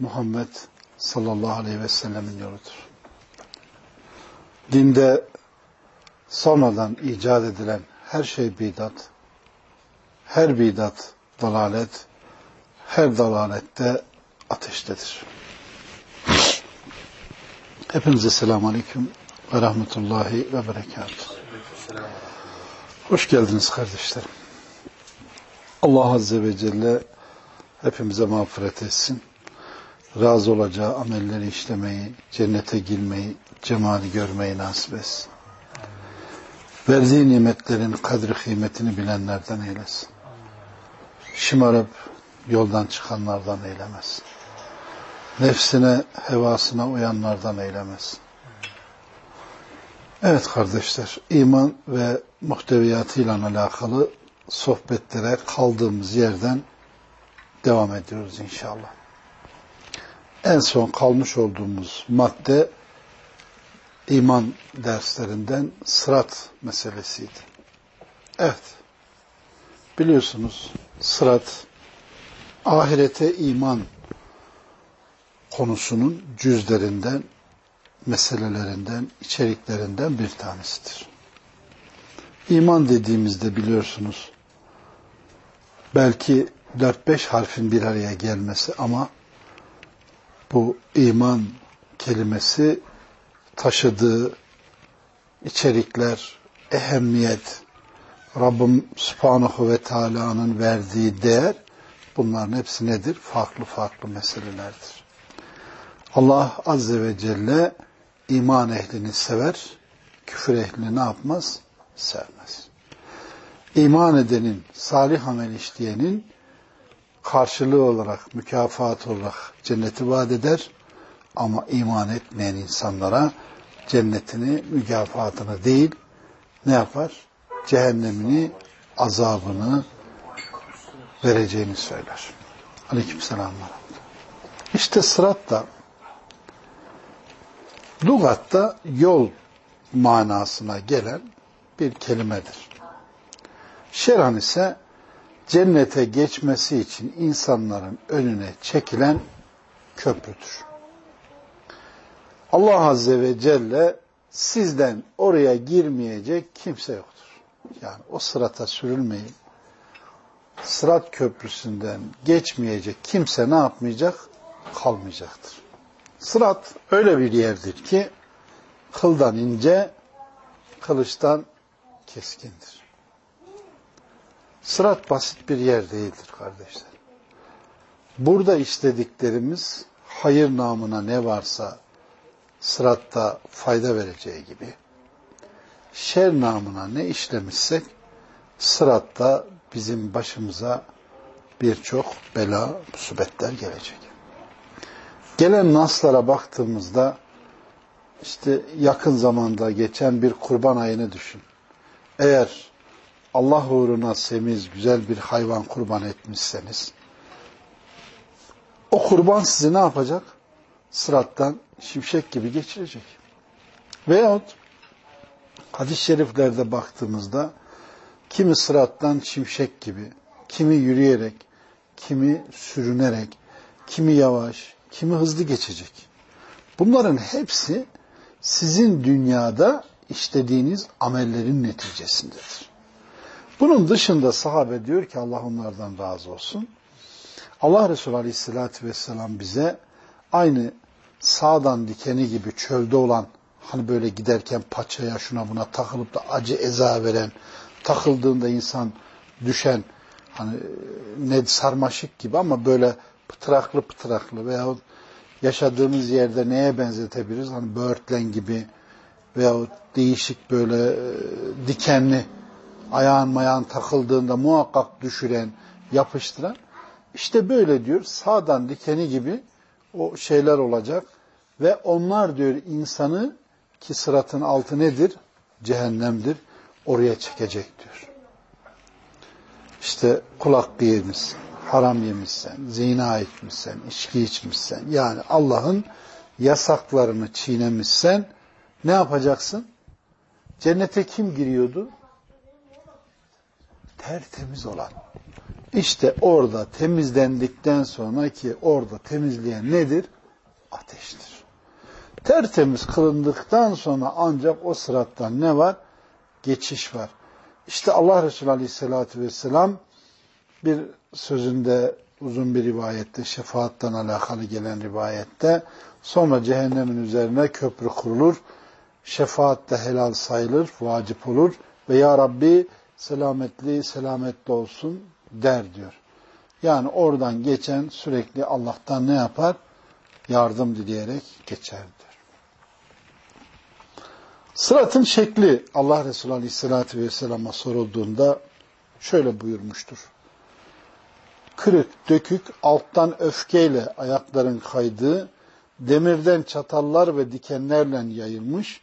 Muhammed sallallahu aleyhi ve sellemin yoludur. Dinde sonradan icat edilen her şey bidat, her bidat dalalet, her dalalette ateştedir. Hepinize selamun aleyküm ve rahmetullahi ve berekatuhu. Hoş geldiniz kardeşlerim. Allah Azze ve Celle hepimize mağfiret etsin razı olacağı amelleri işlemeyi, cennete girmeyi, cemali görmeyi nasip etsin. Verdiği nimetlerin kadri kıymetini bilenlerden eylesin. Şımarıp yoldan çıkanlardan eylemesin. Nefsine, hevasına uyanlardan eylemesin. Evet kardeşler, iman ve muhteviyatıyla alakalı sohbetlere kaldığımız yerden devam ediyoruz inşallah en son kalmış olduğumuz madde iman derslerinden sırat meselesiydi. Evet. Biliyorsunuz sırat ahirete iman konusunun cüzlerinden, meselelerinden, içeriklerinden bir tanesidir. İman dediğimizde biliyorsunuz belki 4-5 harfin bir araya gelmesi ama bu iman kelimesi taşıdığı içerikler, ehemmiyet, Rabbim Subhanahu ve Teala'nın verdiği değer bunların hepsi nedir? Farklı farklı meselelerdir. Allah Azze ve Celle iman ehlini sever, küfür ehlini ne yapmaz? Sevmez. İman edenin, salih amel işleyenin karşılığı olarak, mükafat olarak cenneti vaat eder. Ama iman etmeyen insanlara cennetini, mükafatını değil, ne yapar? Cehennemini, azabını vereceğini söyler. Aleyküm selam. İşte sırat da lugatta yol manasına gelen bir kelimedir. Şeran ise cennete geçmesi için insanların önüne çekilen köprüdür. Allah Azze ve Celle sizden oraya girmeyecek kimse yoktur. Yani o sırata sürülmeyin. Sırat köprüsünden geçmeyecek kimse ne yapmayacak? Kalmayacaktır. Sırat öyle bir yerdir ki kıldan ince, kılıçtan keskindir. Sırat basit bir yer değildir kardeşler. Burada istediklerimiz hayır namına ne varsa sıratta fayda vereceği gibi şer namına ne işlemişsek sıratta bizim başımıza birçok bela, musibetler gelecek. Gelen naslara baktığımızda işte yakın zamanda geçen bir kurban ayını düşün. Eğer Allah uğruna semiz, güzel bir hayvan kurban etmişseniz, o kurban sizi ne yapacak? Sırattan şimşek gibi geçirecek. Veyahut hadis-i şeriflerde baktığımızda kimi sırattan şimşek gibi, kimi yürüyerek, kimi sürünerek, kimi yavaş, kimi hızlı geçecek. Bunların hepsi sizin dünyada işlediğiniz amellerin neticesindedir. Bunun dışında sahabe diyor ki Allah onlardan razı olsun. Allah Resulü Aleyhisselatü Vesselam bize aynı sağdan dikeni gibi çölde olan hani böyle giderken paçaya şuna buna takılıp da acı eza veren takıldığında insan düşen hani ne sarmaşık gibi ama böyle pıtıraklı pıtıraklı veyahut yaşadığımız yerde neye benzetebiliriz? Hani böğürtlen gibi veyahut değişik böyle e, dikenli ayağın mayağın takıldığında muhakkak düşüren, yapıştıran. İşte böyle diyor sağdan dikeni gibi o şeyler olacak ve onlar diyor insanı ki sıratın altı nedir? Cehennemdir. Oraya çekecek diyor. İşte kulak yemişsen, haram yemişsen, zina etmişsen, içki içmişsen, yani Allah'ın yasaklarını çiğnemişsen ne yapacaksın? Cennete kim giriyordu? Tertemiz olan. İşte orada temizlendikten sonra ki orada temizleyen nedir? Ateştir. Tertemiz kılındıktan sonra ancak o sırattan ne var? Geçiş var. İşte Allah Resulü Aleyhisselatü Vesselam bir sözünde uzun bir rivayette, şefaattan alakalı gelen rivayette sonra cehennemin üzerine köprü kurulur. Şefaat de helal sayılır, vacip olur ve Ya Rabbi selametli, selametli olsun der diyor. Yani oradan geçen sürekli Allah'tan ne yapar? Yardım dileyerek geçer diyor. Sıratın şekli Allah Resulü Aleyhisselatü Vesselam'a sorulduğunda şöyle buyurmuştur. Kırık, dökük, alttan öfkeyle ayakların kaydığı, demirden çatallar ve dikenlerle yayılmış,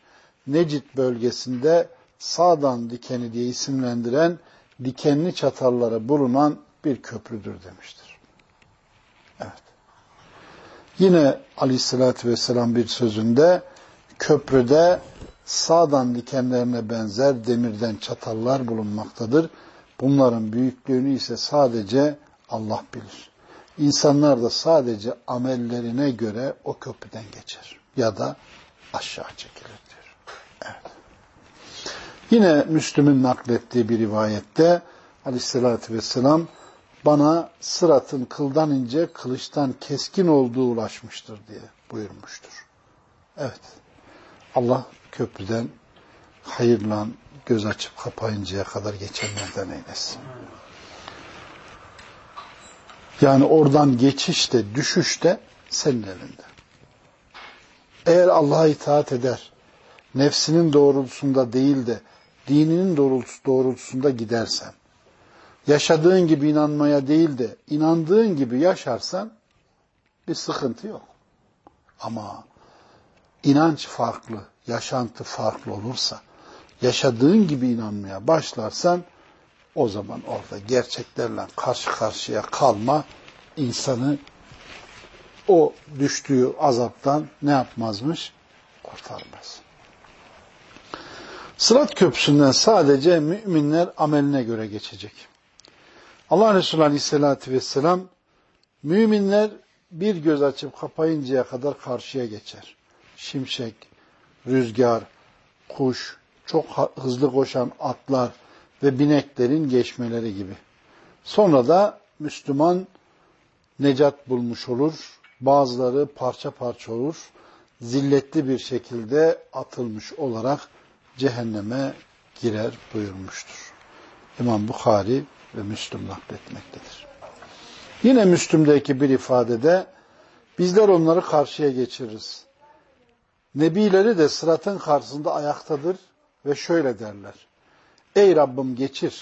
Necit bölgesinde sağdan dikeni diye isimlendiren dikenli çatallara bulunan bir köprüdür demiştir. Evet. Yine aleyhissalatü vesselam bir sözünde köprüde sağdan dikenlerine benzer demirden çatallar bulunmaktadır. Bunların büyüklüğünü ise sadece Allah bilir. İnsanlar da sadece amellerine göre o köprüden geçer ya da aşağı çekilir diyor. Yine Müslüm'ün naklettiği bir rivayette aleyhissalatü vesselam bana sıratın kıldan ince, kılıçtan keskin olduğu ulaşmıştır diye buyurmuştur. Evet. Allah köprüden hayırla göz açıp kapayıncaya kadar geçenlerden eylesin. Yani oradan geçişte, düşüşte senin elinde. Eğer Allah'a itaat eder, nefsinin doğrultusunda değil de dininin doğrultusunda gidersen, yaşadığın gibi inanmaya değil de inandığın gibi yaşarsan bir sıkıntı yok. Ama inanç farklı, yaşantı farklı olursa, yaşadığın gibi inanmaya başlarsan o zaman orada gerçeklerle karşı karşıya kalma insanı o düştüğü azaptan ne yapmazmış? Kurtarmaz. Sırat köprüsünden sadece müminler ameline göre geçecek. Allah Resulü Aleyhisselatü Vesselam müminler bir göz açıp kapayıncaya kadar karşıya geçer. Şimşek, rüzgar, kuş, çok hızlı koşan atlar ve bineklerin geçmeleri gibi. Sonra da Müslüman necat bulmuş olur. Bazıları parça parça olur. Zilletli bir şekilde atılmış olarak cehenneme girer buyurmuştur. İmam Bukhari ve Müslüm nakletmektedir. Yine Müslüm'deki bir ifadede bizler onları karşıya geçiririz. Nebileri de sıratın karşısında ayaktadır ve şöyle derler. Ey Rabbim geçir.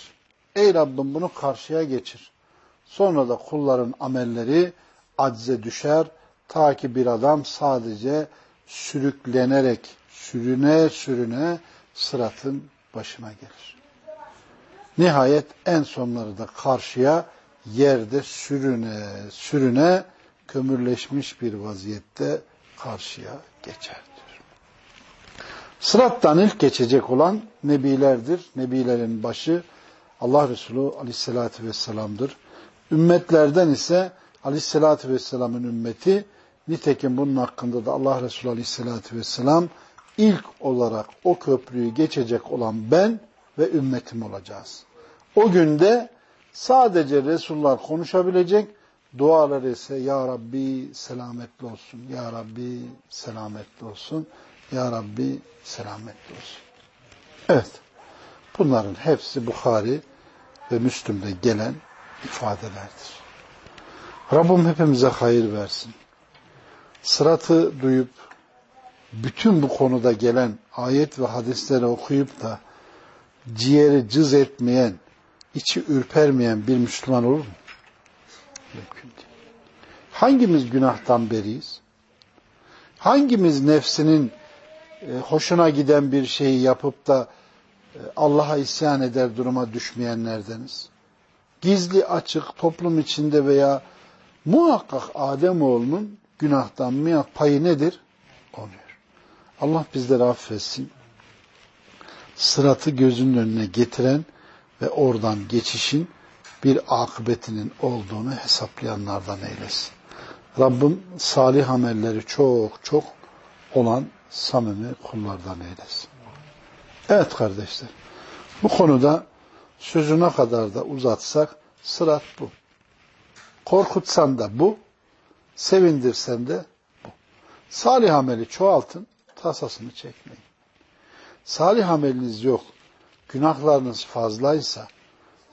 Ey Rabbim bunu karşıya geçir. Sonra da kulların amelleri acize düşer. Ta ki bir adam sadece sürüklenerek, sürüne sürüne sıratın başına gelir. Nihayet en sonları da karşıya yerde sürüne sürüne kömürleşmiş bir vaziyette karşıya geçer. Sırattan ilk geçecek olan nebilerdir. Nebilerin başı Allah Resulü aleyhissalatü vesselam'dır. Ümmetlerden ise aleyhissalatü vesselamın ümmeti nitekim bunun hakkında da Allah Resulü aleyhissalatü vesselam ilk olarak o köprüyü geçecek olan ben ve ümmetim olacağız. O günde sadece Resullar konuşabilecek, duaları ise Ya Rabbi selametli olsun, Ya Rabbi selametli olsun. Ya Rabbi selametli olsun. Evet. Bunların hepsi Bukhari ve Müslüm'de gelen ifadelerdir. Rabbim hepimize hayır versin. Sıratı duyup bütün bu konuda gelen ayet ve hadisleri okuyup da ciğeri cız etmeyen, içi ürpermeyen bir Müslüman olur mu? Mümkün değil. Hangimiz günahtan beriyiz? Hangimiz nefsinin e, hoşuna giden bir şeyi yapıp da e, Allah'a isyan eder duruma düşmeyenlerdeniz? Gizli açık toplum içinde veya muhakkak Ademoğlunun günahtan payı nedir? Oluyor. Allah bizleri affetsin. Sıratı gözünün önüne getiren ve oradan geçişin bir akıbetinin olduğunu hesaplayanlardan eylesin. Rabbim salih amelleri çok çok olan samimi kullardan eylesin. Evet kardeşler, bu konuda sözüne kadar da uzatsak sırat bu. Korkutsan da bu, sevindirsen de bu. Salih ameli çoğaltın, tasasını çekmeyin. Salih ameliniz yok, günahlarınız fazlaysa,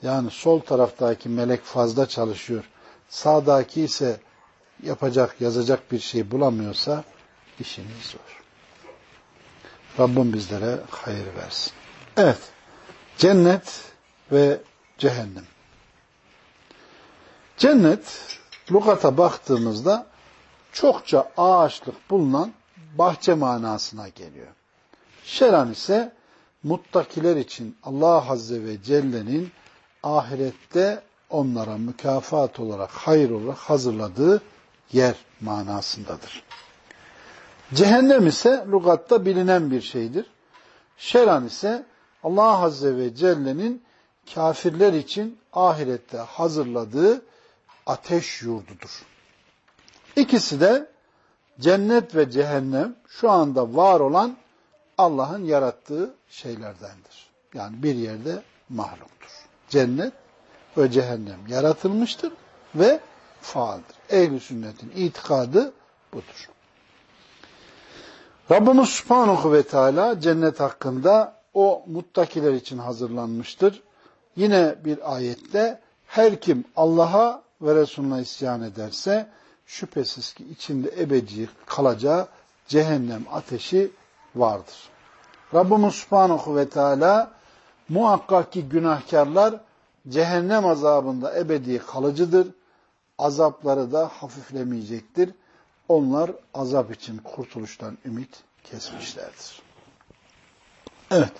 yani sol taraftaki melek fazla çalışıyor, sağdaki ise yapacak, yazacak bir şey bulamıyorsa işiniz zor. Rabbim bizlere hayır versin. Evet, cennet ve cehennem. Cennet, lugata baktığımızda çokça ağaçlık bulunan bahçe manasına geliyor. Şeran ise muttakiler için Allah Azze ve Celle'nin ahirette onlara mükafat olarak, hayır olarak hazırladığı yer manasındadır. Cehennem ise lugatta bilinen bir şeydir. Şeran ise Allah Azze ve Celle'nin kafirler için ahirette hazırladığı ateş yurdudur. İkisi de cennet ve cehennem şu anda var olan Allah'ın yarattığı şeylerdendir. Yani bir yerde mahluktur. Cennet ve cehennem yaratılmıştır ve faaldir. Ehl-i sünnetin itikadı budur. Rabbimiz Subhanahu ve Teala cennet hakkında o muttakiler için hazırlanmıştır. Yine bir ayette her kim Allah'a ve Resulüne isyan ederse şüphesiz ki içinde ebedi kalacağı cehennem ateşi vardır. Rabbimiz Subhanahu ve Teala muhakkak ki günahkarlar cehennem azabında ebedi kalıcıdır azapları da hafiflemeyecektir. Onlar azap için kurtuluştan ümit kesmişlerdir. Evet.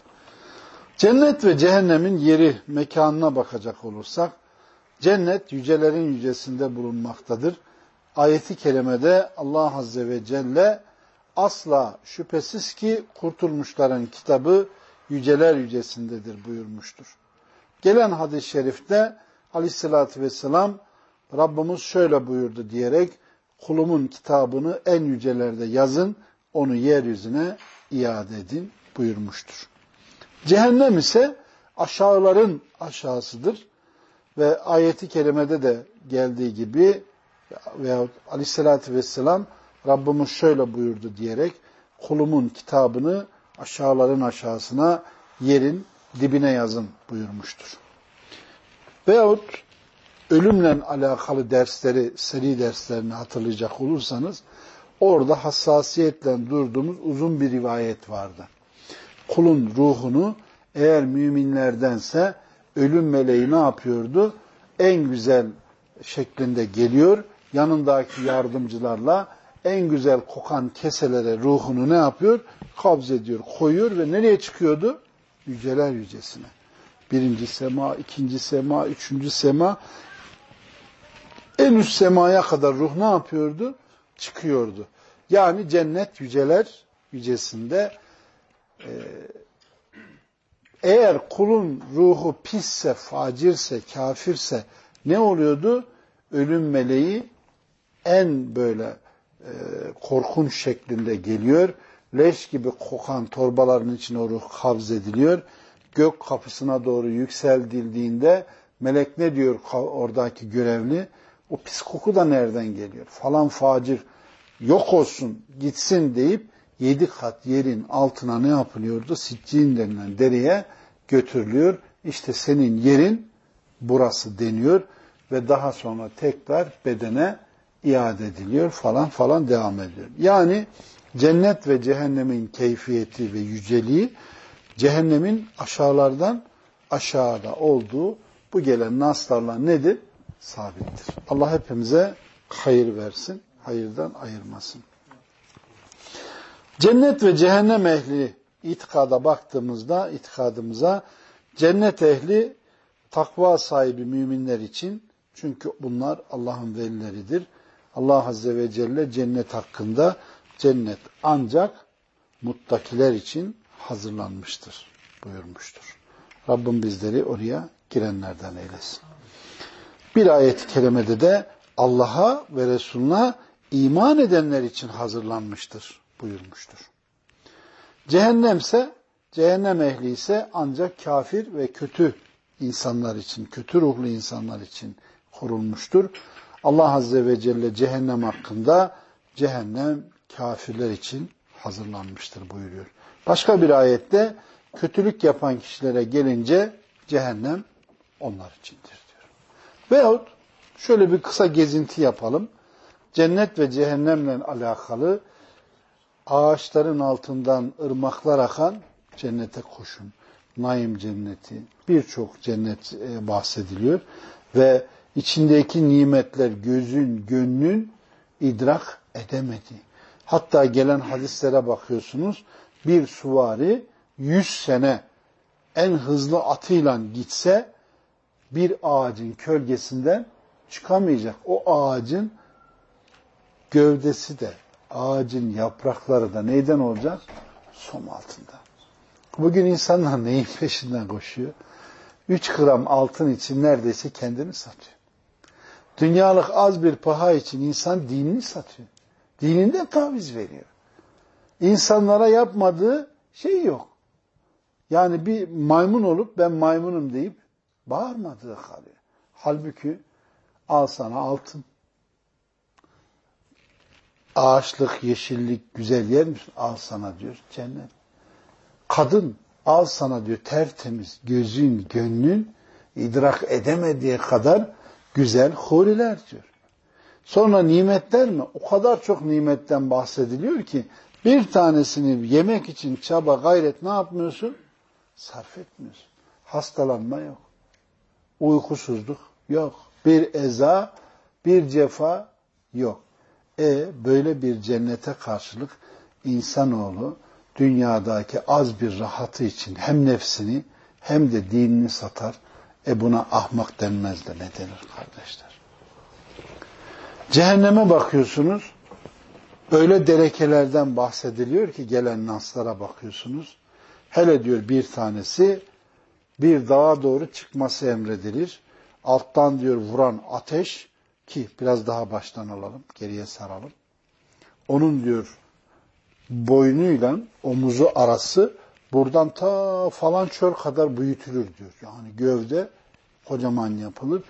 Cennet ve cehennemin yeri, mekanına bakacak olursak, cennet yücelerin yücesinde bulunmaktadır. Ayeti kerimede Allah Azze ve Celle asla şüphesiz ki kurtulmuşların kitabı yüceler yücesindedir buyurmuştur. Gelen hadis-i şerifte aleyhissalatü vesselam Rabbimiz şöyle buyurdu diyerek kulumun kitabını en yücelerde yazın, onu yeryüzüne iade edin buyurmuştur. Cehennem ise aşağıların aşağısıdır ve ayeti kerimede de geldiği gibi veyahut aleyhissalatü vesselam Rabbimiz şöyle buyurdu diyerek kulumun kitabını aşağıların aşağısına yerin dibine yazın buyurmuştur. Veyahut ölümle alakalı dersleri, seri derslerini hatırlayacak olursanız orada hassasiyetle durduğumuz uzun bir rivayet vardı. Kulun ruhunu eğer müminlerdense ölüm meleği ne yapıyordu? En güzel şeklinde geliyor. Yanındaki yardımcılarla en güzel kokan keselere ruhunu ne yapıyor? Kabz ediyor, koyuyor ve nereye çıkıyordu? Yüceler yücesine. Birinci sema, ikinci sema, üçüncü sema en üst semaya kadar ruh ne yapıyordu? Çıkıyordu. Yani cennet yüceler yücesinde e, eğer kulun ruhu pisse, facirse, kafirse ne oluyordu? Ölüm meleği en böyle e, korkunç şeklinde geliyor. Leş gibi kokan torbaların içine ruh kabz ediliyor. Gök kapısına doğru yükseldildiğinde melek ne diyor oradaki görevli? O pis koku da nereden geliyor? Falan facir yok olsun, gitsin deyip yedi kat yerin altına ne yapılıyordu? Sitcin denilen dereye götürülüyor. İşte senin yerin burası deniyor ve daha sonra tekrar bedene iade ediliyor falan falan devam ediyor. Yani cennet ve cehennemin keyfiyeti ve yüceliği cehennemin aşağılardan aşağıda olduğu bu gelen naslarla nedir? sabittir. Allah hepimize hayır versin, hayırdan ayırmasın. Cennet ve cehennem ehli itikada baktığımızda, itikadımıza cennet ehli takva sahibi müminler için çünkü bunlar Allah'ın velileridir. Allah Azze ve Celle cennet hakkında cennet ancak muttakiler için hazırlanmıştır buyurmuştur. Rabbim bizleri oraya girenlerden eylesin. Bir ayet-i kerimede de Allah'a ve Resulüne iman edenler için hazırlanmıştır buyurmuştur. Cehennemse, cehennem ehli ise ancak kafir ve kötü insanlar için, kötü ruhlu insanlar için kurulmuştur. Allah Azze ve Celle cehennem hakkında cehennem kafirler için hazırlanmıştır buyuruyor. Başka bir ayette kötülük yapan kişilere gelince cehennem onlar içindir diyor. Veyahut şöyle bir kısa gezinti yapalım. Cennet ve cehennemle alakalı ağaçların altından ırmaklar akan cennete koşun. Naim cenneti, birçok cennet e, bahsediliyor ve içindeki nimetler gözün, gönlün idrak edemedi. Hatta gelen hadislere bakıyorsunuz, bir suvari 100 sene en hızlı atıyla gitse bir ağacın kölgesinden çıkamayacak. O ağacın gövdesi de, ağacın yaprakları da neyden olacak? Som altında. Bugün insanlar neyin peşinden koşuyor? 3 gram altın için neredeyse kendini satıyor. Dünyalık az bir paha için insan dinini satıyor. Dininden taviz veriyor. İnsanlara yapmadığı şey yok. Yani bir maymun olup ben maymunum deyip bağırmadığı kalıyor. Halbuki al sana altın. Ağaçlık, yeşillik, güzel yer misin? Al sana diyor cennet. Kadın al sana diyor tertemiz gözün, gönlün idrak edemediği kadar güzel huriler diyor. Sonra nimetler mi? O kadar çok nimetten bahsediliyor ki bir tanesini yemek için çaba gayret ne yapmıyorsun? Sarf etmiyorsun. Hastalanma yok. Uykusuzluk yok. Bir eza, bir cefa yok. E böyle bir cennete karşılık insanoğlu dünyadaki az bir rahatı için hem nefsini hem de dinini satar. E buna ahmak denmez de ne denir kardeşler? Cehenneme bakıyorsunuz. Öyle derekelerden bahsediliyor ki gelen naslara bakıyorsunuz. Hele diyor bir tanesi bir dağa doğru çıkması emredilir. Alttan diyor vuran ateş ki biraz daha baştan alalım, geriye saralım. Onun diyor boynuyla omuzu arası buradan ta falan çöl kadar büyütülür diyor. Yani gövde kocaman yapılır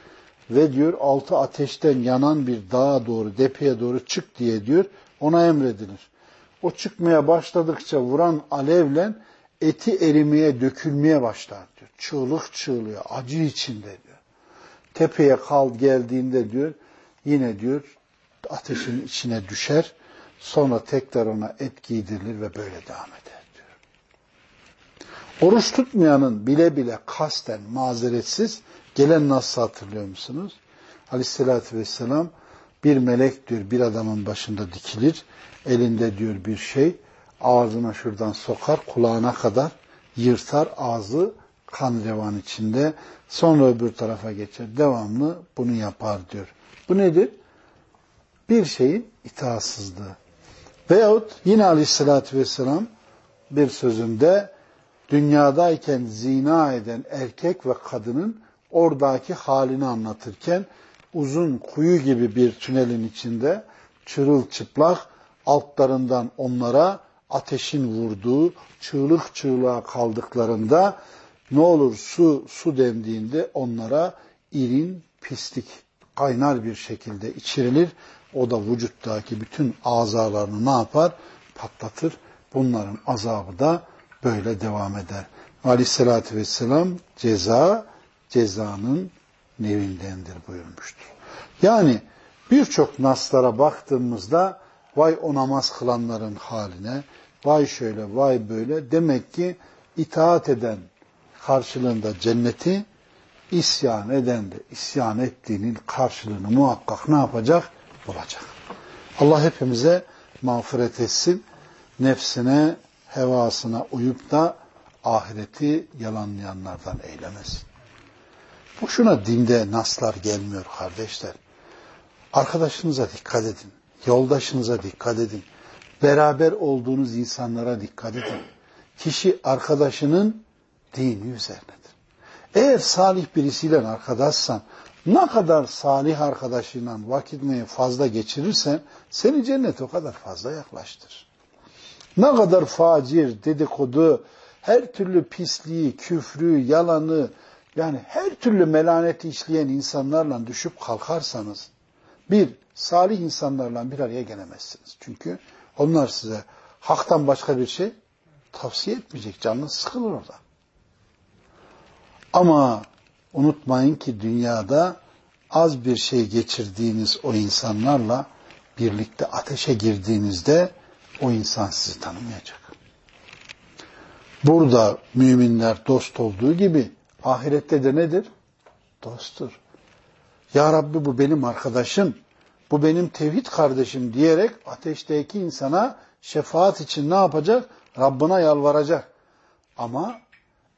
ve diyor altı ateşten yanan bir dağa doğru, depeye doğru çık diye diyor ona emredilir. O çıkmaya başladıkça vuran alevle eti erimeye, dökülmeye başlar diyor. Çığlık çığlıyor, acı içinde diyor. Tepeye kal geldiğinde diyor, yine diyor ateşin içine düşer. Sonra tekrar ona et giydirilir ve böyle devam eder. Oruç tutmayanın bile bile kasten, mazeretsiz gelen nasıl hatırlıyor musunuz? Aleyhissalatü vesselam bir melek diyor bir adamın başında dikilir. Elinde diyor bir şey ağzına şuradan sokar kulağına kadar yırtar ağzı kan revan içinde sonra öbür tarafa geçer. Devamlı bunu yapar diyor. Bu nedir? Bir şeyin itaatsızlığı. Veyahut yine aleyhissalatü vesselam bir sözünde dünyadayken zina eden erkek ve kadının oradaki halini anlatırken uzun kuyu gibi bir tünelin içinde çırılçıplak altlarından onlara ateşin vurduğu çığlık çığlığa kaldıklarında ne olur su su dendiğinde onlara irin pislik kaynar bir şekilde içirilir. O da vücuttaki bütün azalarını ne yapar? Patlatır. Bunların azabı da böyle devam eder. Aleyhissalatü vesselam ceza cezanın nevindendir buyurmuştur. Yani birçok naslara baktığımızda vay o namaz kılanların haline, vay şöyle, vay böyle. Demek ki itaat eden karşılığında cenneti, isyan eden de isyan ettiğinin karşılığını muhakkak ne yapacak? bulacak. Allah hepimize mağfiret etsin. Nefsine, hevasına uyup da ahireti yalanlayanlardan eylemesin. Boşuna dinde naslar gelmiyor kardeşler. Arkadaşınıza dikkat edin. Yoldaşınıza dikkat edin. Beraber olduğunuz insanlara dikkat edin. Kişi arkadaşının dini üzerinedir. Eğer salih birisiyle arkadaşsan, ne kadar salih arkadaşıyla vakitini fazla geçirirsen, seni cennet o kadar fazla yaklaştır. Ne kadar facir, dedikodu, her türlü pisliği, küfrü, yalanı, yani her türlü melaneti işleyen insanlarla düşüp kalkarsanız, bir, salih insanlarla bir araya gelemezsiniz. Çünkü onlar size haktan başka bir şey tavsiye etmeyecek. Canınız sıkılır orada. Ama unutmayın ki dünyada az bir şey geçirdiğiniz o insanlarla birlikte ateşe girdiğinizde o insan sizi tanımayacak. Burada müminler dost olduğu gibi ahirette de nedir? Dosttur. Ya Rabbi bu benim arkadaşım, bu benim tevhid kardeşim diyerek ateşteki insana şefaat için ne yapacak? Rabbına yalvaracak. Ama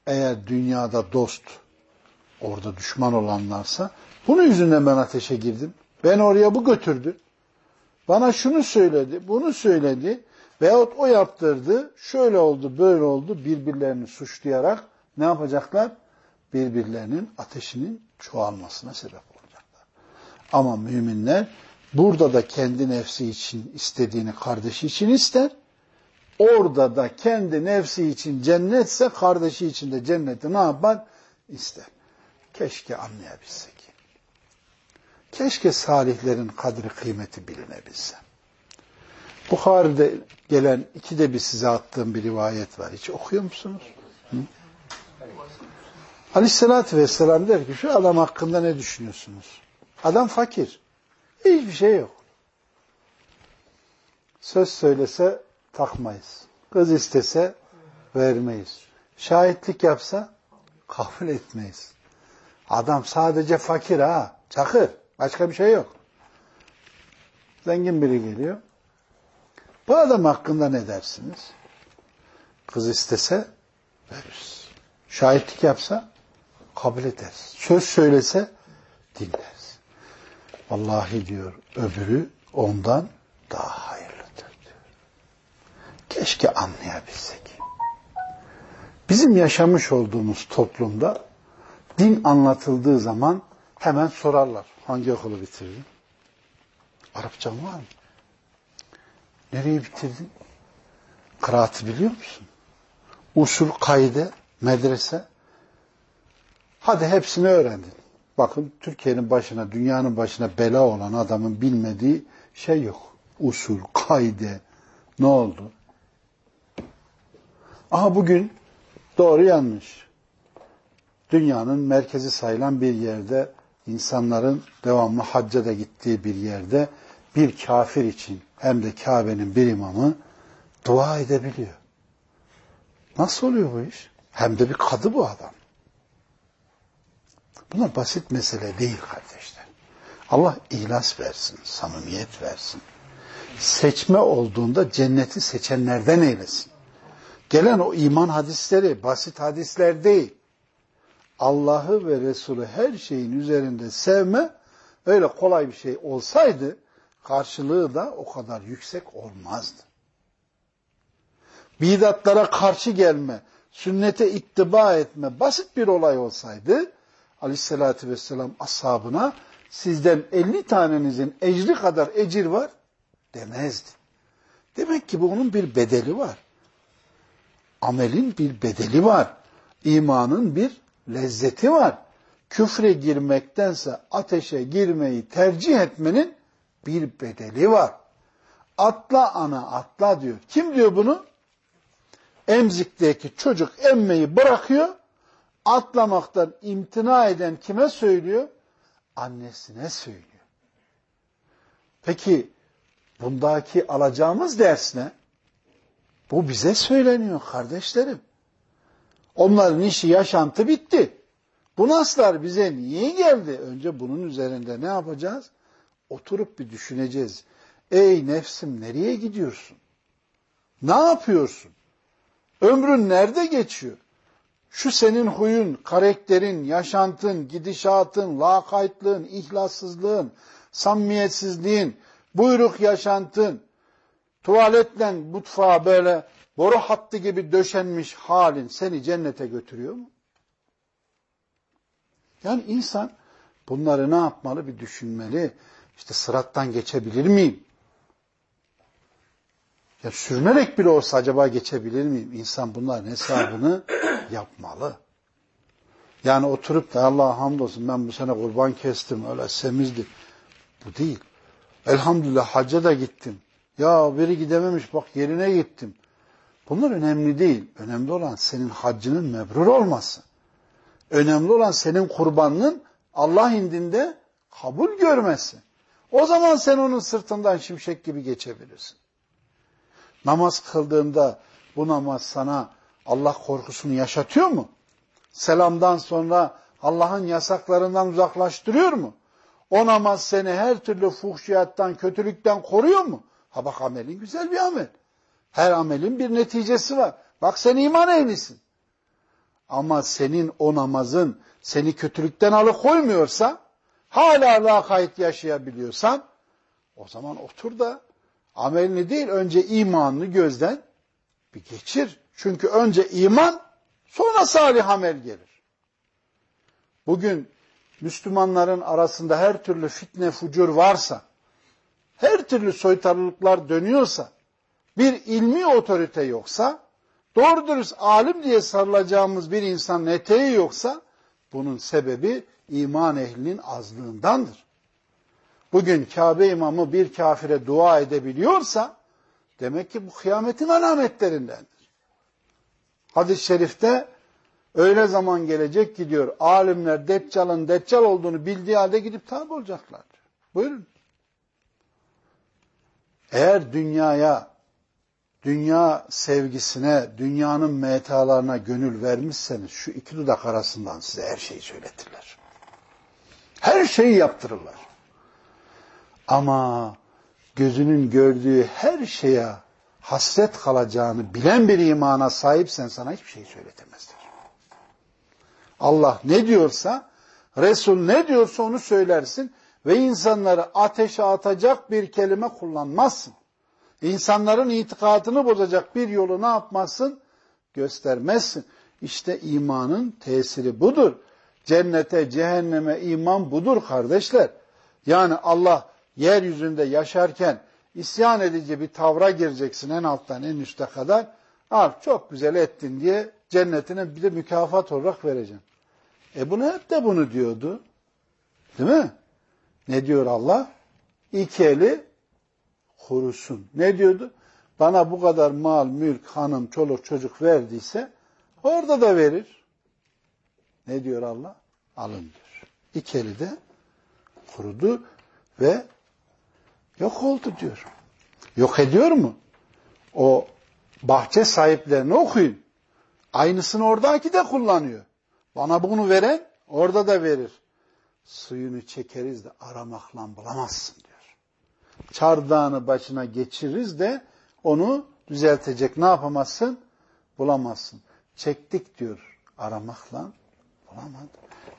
eğer dünyada dost, orada düşman olanlarsa, bunun yüzünden ben ateşe girdim. Ben oraya bu götürdü. Bana şunu söyledi, bunu söyledi veyahut o yaptırdı, şöyle oldu, böyle oldu birbirlerini suçlayarak ne yapacaklar? Birbirlerinin ateşinin çoğalmasına sebep olacaklar. Ama müminler burada da kendi nefsi için istediğini kardeşi için ister. Orada da kendi nefsi için cennetse kardeşi için de cenneti ne yapar? İster. Keşke anlayabilsek. Keşke salihlerin kadri kıymeti bilinebilse. Bukhari'de gelen iki de bir size attığım bir rivayet var. Hiç okuyor musunuz? Hı? Aleyhissalatü vesselam der ki şu adam hakkında ne düşünüyorsunuz? Adam fakir. Hiçbir şey yok. Söz söylese takmayız. Kız istese vermeyiz. Şahitlik yapsa kabul etmeyiz. Adam sadece fakir ha. Çakır. Başka bir şey yok. Zengin biri geliyor. Bu adam hakkında ne dersiniz? Kız istese veririz. Şahitlik yapsa kabul ederiz. Söz söylese dinleriz. Vallahi diyor öbürü ondan daha hayırlıdır diyor. Keşke anlayabilsek. Bizim yaşamış olduğumuz toplumda din anlatıldığı zaman hemen sorarlar. Hangi okulu bitirdin? Arapçan var mı? Nereye bitirdin? Kıraatı biliyor musun? Usul, kaide, medrese. Hadi hepsini öğrendin. Bakın Türkiye'nin başına, dünyanın başına bela olan adamın bilmediği şey yok. Usul, kaide. Ne oldu? Aha bugün doğru yanlış. Dünyanın merkezi sayılan bir yerde insanların devamlı hacca da gittiği bir yerde bir kafir için hem de Kabe'nin bir imamı dua edebiliyor. Nasıl oluyor bu iş? Hem de bir kadı bu adam. Bunlar basit mesele değil kardeşler. Allah ihlas versin, samimiyet versin. Seçme olduğunda cenneti seçenlerden eylesin. Gelen o iman hadisleri basit hadisler değil. Allah'ı ve Resulü her şeyin üzerinde sevme öyle kolay bir şey olsaydı karşılığı da o kadar yüksek olmazdı. Bidatlara karşı gelme, sünnete ittiba etme basit bir olay olsaydı aleyhissalatü vesselam ashabına sizden 50 tanenizin ecri kadar ecir var demezdi. Demek ki bu onun bir bedeli var. Amelin bir bedeli var. İmanın bir lezzeti var. Küfre girmektense ateşe girmeyi tercih etmenin bir bedeli var. Atla ana atla diyor. Kim diyor bunu? Emzikteki çocuk emmeyi bırakıyor. Atlamaktan imtina eden kime söylüyor? Annesine söylüyor. Peki bundaki alacağımız ders ne? Bu bize söyleniyor kardeşlerim. Onların işi yaşantı bitti. Bu naslar bize niye geldi? Önce bunun üzerinde ne yapacağız? oturup bir düşüneceğiz. Ey nefsim nereye gidiyorsun? Ne yapıyorsun? Ömrün nerede geçiyor? Şu senin huyun, karakterin, yaşantın, gidişatın, lakaytlığın, ihlassızlığın, samimiyetsizliğin, buyruk yaşantın, tuvaletle mutfağa böyle boru hattı gibi döşenmiş halin seni cennete götürüyor mu? Yani insan bunları ne yapmalı bir düşünmeli. İşte sırattan geçebilir miyim? Ya sürünerek bile olsa acaba geçebilir miyim? İnsan bunların hesabını yapmalı. Yani oturup da Allah'a hamdolsun ben bu sene kurban kestim öyle semizdi. Bu değil. Elhamdülillah hacca da gittim. Ya biri gidememiş bak yerine gittim. Bunlar önemli değil. Önemli olan senin haccının mebrur olması. Önemli olan senin kurbanının Allah indinde kabul görmesi. O zaman sen onun sırtından şimşek gibi geçebilirsin. Namaz kıldığında bu namaz sana Allah korkusunu yaşatıyor mu? Selamdan sonra Allah'ın yasaklarından uzaklaştırıyor mu? O namaz seni her türlü fuhşiyattan, kötülükten koruyor mu? Ha bak amelin güzel bir amel. Her amelin bir neticesi var. Bak sen iman ehlisin. Ama senin o namazın seni kötülükten alıkoymuyorsa, hala lakayt yaşayabiliyorsan, o zaman otur da amelini değil önce imanını gözden bir geçir. Çünkü önce iman sonra salih amel gelir. Bugün Müslümanların arasında her türlü fitne fucur varsa, her türlü soytarılıklar dönüyorsa, bir ilmi otorite yoksa, doğru dürüst alim diye sarılacağımız bir insan eteği yoksa, bunun sebebi iman ehlinin azlığındandır. Bugün Kabe imamı bir kafire dua edebiliyorsa, demek ki bu kıyametin alametlerindendir. Hadis-i şerifte öyle zaman gelecek ki diyor, alimler Deccal'ın Deccal olduğunu bildiği halde gidip tabi olacaklardır. Buyurun. Eğer dünyaya, dünya sevgisine, dünyanın metalarına gönül vermişseniz şu iki dudak arasından size her şeyi söyletirler. Her şeyi yaptırırlar. Ama gözünün gördüğü her şeye hasret kalacağını bilen bir imana sahipsen sana hiçbir şey söyletemezler. Allah ne diyorsa, Resul ne diyorsa onu söylersin ve insanları ateşe atacak bir kelime kullanmazsın. İnsanların itikadını bozacak bir yolu ne yapmazsın? Göstermezsin. İşte imanın tesiri budur. Cennete, cehenneme iman budur kardeşler. Yani Allah yeryüzünde yaşarken isyan edici bir tavra gireceksin en alttan en üste kadar. Al çok güzel ettin diye cennetine bir de mükafat olarak vereceğim. E bunu hep de bunu diyordu. Değil mi? Ne diyor Allah? İki eli kurusun. Ne diyordu? Bana bu kadar mal, mülk, hanım, çoluk, çocuk verdiyse orada da verir. Ne diyor Allah? Alın diyor. İki eli de kurudu ve yok oldu diyor. Yok ediyor mu? O bahçe sahiplerini okuyun. Aynısını oradaki de kullanıyor. Bana bunu veren orada da verir suyunu çekeriz de aramakla bulamazsın. Çardağını başına geçiririz de onu düzeltecek ne yapamazsın? Bulamazsın. Çektik diyor aramakla bulamadı.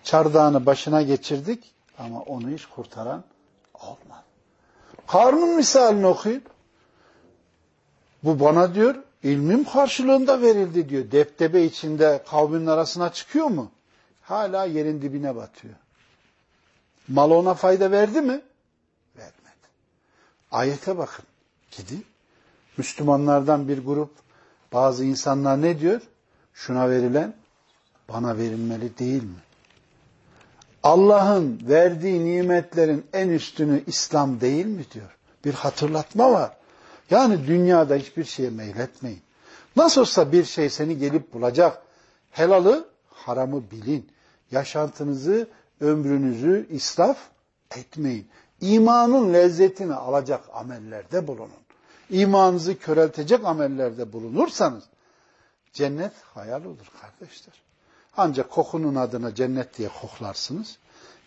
Çardağını başına geçirdik ama onu hiç kurtaran olmadı. Karnın misalini okuyun. Bu bana diyor ilmim karşılığında verildi diyor. Deptebe içinde kavmin arasına çıkıyor mu? Hala yerin dibine batıyor. Mal ona fayda verdi mi? Ayete bakın. Gidin. Müslümanlardan bir grup bazı insanlar ne diyor? Şuna verilen bana verilmeli değil mi? Allah'ın verdiği nimetlerin en üstünü İslam değil mi diyor. Bir hatırlatma var. Yani dünyada hiçbir şeye meyletmeyin. Nasıl olsa bir şey seni gelip bulacak. Helalı, haramı bilin. Yaşantınızı ömrünüzü israf etmeyin. İmanın lezzetini alacak amellerde bulunun. İmanınızı köreltecek amellerde bulunursanız cennet hayal olur kardeşler. Ancak kokunun adına cennet diye koklarsınız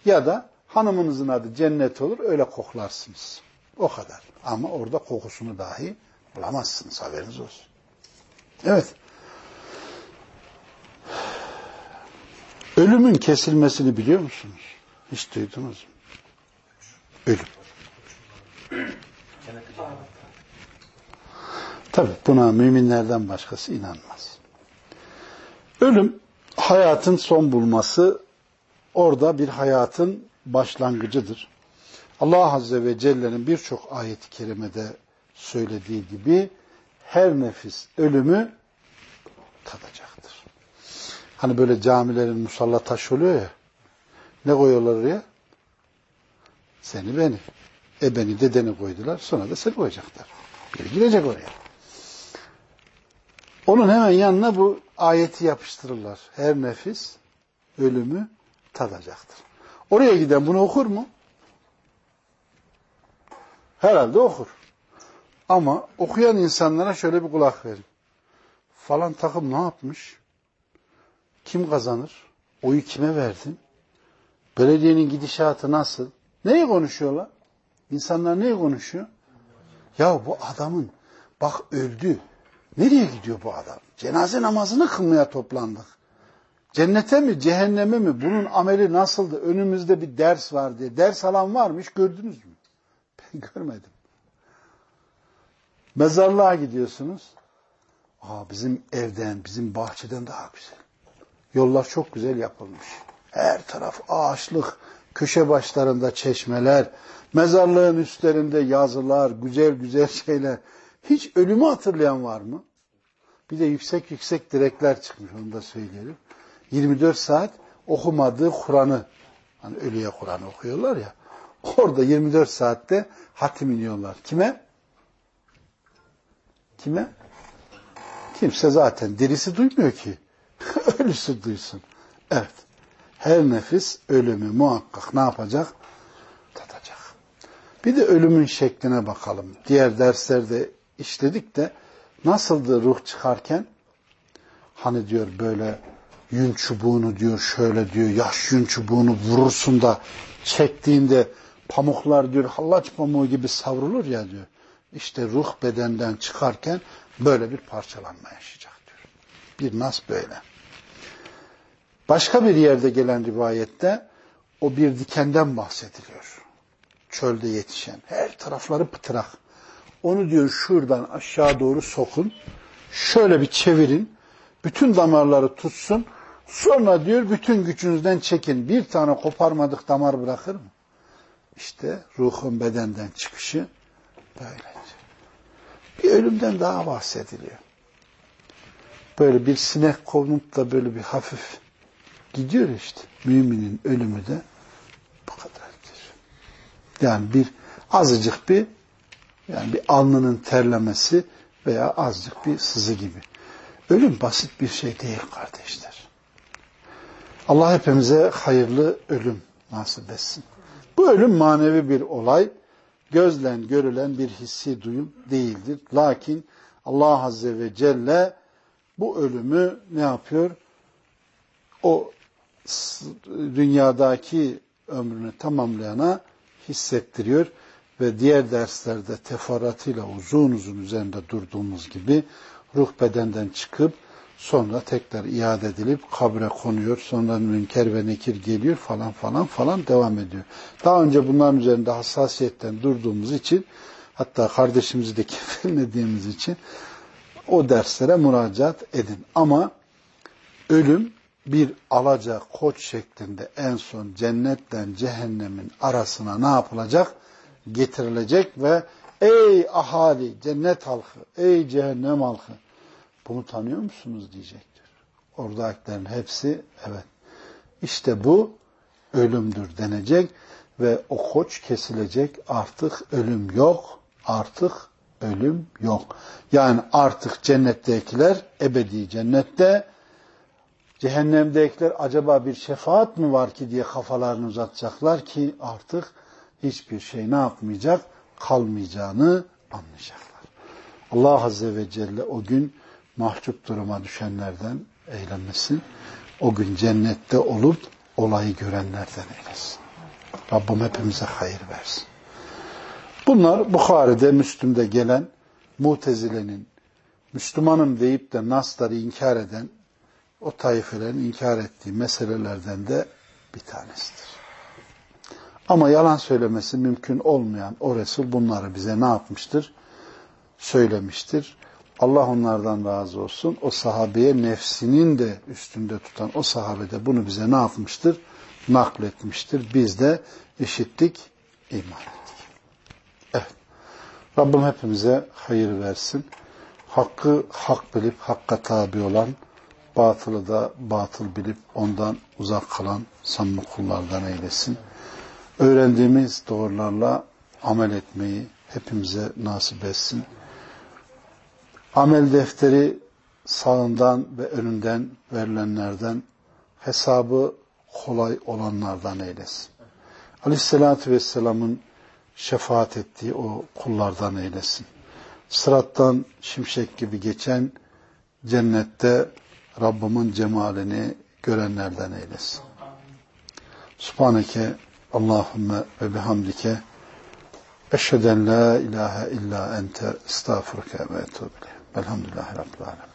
ya da Hanımınızın adı cennet olur, öyle koklarsınız. O kadar. Ama orada kokusunu dahi bulamazsınız, haberiniz olsun. Evet. Ölümün kesilmesini biliyor musunuz? Hiç duydunuz mu? Ölüm. Tabi buna müminlerden başkası inanmaz. Ölüm hayatın son bulması orada bir hayatın başlangıcıdır. Allah Azze ve Celle'nin birçok ayet-i kerimede söylediği gibi her nefis ölümü tadacaktır. Hani böyle camilerin musalla taşı oluyor ya ne koyuyorlar oraya? Seni beni. E beni dedeni koydular sonra da seni koyacaklar. Biri girecek oraya. Onun hemen yanına bu ayeti yapıştırırlar. Her nefis ölümü tadacaktır. Oraya giden bunu okur mu? Herhalde okur. Ama okuyan insanlara şöyle bir kulak verin. Falan takım ne yapmış? Kim kazanır? Oyu kime verdin? Belediyenin gidişatı nasıl? Neyi konuşuyorlar? İnsanlar neyi konuşuyor? Ya bu adamın bak öldü. Nereye gidiyor bu adam? Cenaze namazını kılmaya toplandık. Cennete mi, cehenneme mi? Bunun ameli nasıldı? Önümüzde bir ders var diye. Ders alan varmış, gördünüz mü? Ben görmedim. Mezarlığa gidiyorsunuz. Aa, bizim evden, bizim bahçeden daha güzel. Yollar çok güzel yapılmış. Her taraf ağaçlık, köşe başlarında çeşmeler, mezarlığın üstlerinde yazılar, güzel güzel şeyler. Hiç ölümü hatırlayan var mı? Bir de yüksek yüksek direkler çıkmış onu da söyleyelim. 24 saat okumadığı Kur'an'ı hani ölüye Kur'an okuyorlar ya. Orada 24 saatte hatim iniyorlar. Kime? Kime? Kimse zaten dirisi duymuyor ki. Ölüsü duysun. Evet. Her nefis ölümü muhakkak ne yapacak? Tatacak. Bir de ölümün şekline bakalım. Diğer derslerde işledik de nasıldı ruh çıkarken? Hani diyor böyle yün çubuğunu diyor şöyle diyor yaş yün çubuğunu vurursun da çektiğinde pamuklar diyor hallaç pamuğu gibi savrulur ya diyor. İşte ruh bedenden çıkarken böyle bir parçalanma yaşayacak diyor. Bir nas böyle. Başka bir yerde gelen rivayette o bir dikenden bahsediliyor. Çölde yetişen. Her tarafları pıtırak. Onu diyor şuradan aşağı doğru sokun. Şöyle bir çevirin. Bütün damarları tutsun. Sonra diyor bütün gücünüzden çekin. Bir tane koparmadık damar bırakır mı? İşte ruhun bedenden çıkışı böylece. Bir ölümden daha bahsediliyor. Böyle bir sinek kovunup da böyle bir hafif gidiyor işte. Müminin ölümü de bu kadardır. Yani bir azıcık bir yani bir alnının terlemesi veya azıcık bir sızı gibi. Ölüm basit bir şey değil kardeşler. Allah hepimize hayırlı ölüm nasip etsin. Bu ölüm manevi bir olay. Gözlen görülen bir hissi duyum değildir. Lakin Allah Azze ve Celle bu ölümü ne yapıyor? O dünyadaki ömrünü tamamlayana hissettiriyor ve diğer derslerde teferruatıyla uzun uzun üzerinde durduğumuz gibi ruh bedenden çıkıp sonra tekrar iade edilip kabre konuyor. Sonra münker ve nekir geliyor falan falan falan devam ediyor. Daha önce bunların üzerinde hassasiyetten durduğumuz için hatta kardeşimizi de kefenlediğimiz için o derslere müracaat edin. Ama ölüm bir alaca koç şeklinde en son cennetten cehennemin arasına ne yapılacak? Getirilecek ve ey ahali, cennet halkı, ey cehennem halkı bunu tanıyor musunuz diyecektir. Oradakilerin hepsi evet. İşte bu ölümdür denecek ve o koç kesilecek artık ölüm yok, artık ölüm yok. Yani artık cennettekiler ebedi cennette cehennemdekiler acaba bir şefaat mi var ki diye kafalarını uzatacaklar ki artık hiçbir şey ne yapmayacak? Kalmayacağını anlayacaklar. Allah Azze ve Celle o gün mahcup duruma düşenlerden eylemesin. O gün cennette olup olayı görenlerden eylesin. Rabbim hepimize hayır versin. Bunlar Bukhari'de, Müslüm'de gelen Mutezile'nin Müslümanım deyip de Nasları inkar eden o taifelerin inkar ettiği meselelerden de bir tanesidir. Ama yalan söylemesi mümkün olmayan o Resul bunları bize ne yapmıştır? Söylemiştir. Allah onlardan razı olsun. O sahabeye nefsinin de üstünde tutan o sahabe de bunu bize ne yapmıştır? Nakletmiştir. Biz de işittik, iman ettik. Evet. Rabbim hepimize hayır versin. Hakkı hak bilip hakka tabi olan, batılı da batıl bilip ondan uzak kalan samimi kullardan eylesin. Öğrendiğimiz doğrularla amel etmeyi hepimize nasip etsin. Amel defteri sağından ve önünden verilenlerden hesabı kolay olanlardan eylesin. Aleyhissalatü Vesselam'ın şefaat ettiği o kullardan eylesin. Sırattan şimşek gibi geçen cennette Rabbimin cemalini görenlerden eylesin. Subhaneke Allahümme ve bihamdike eşheden la ilahe illa ente estağfurke ve etûbile. Velhamdülillahi Rabbil Alemin.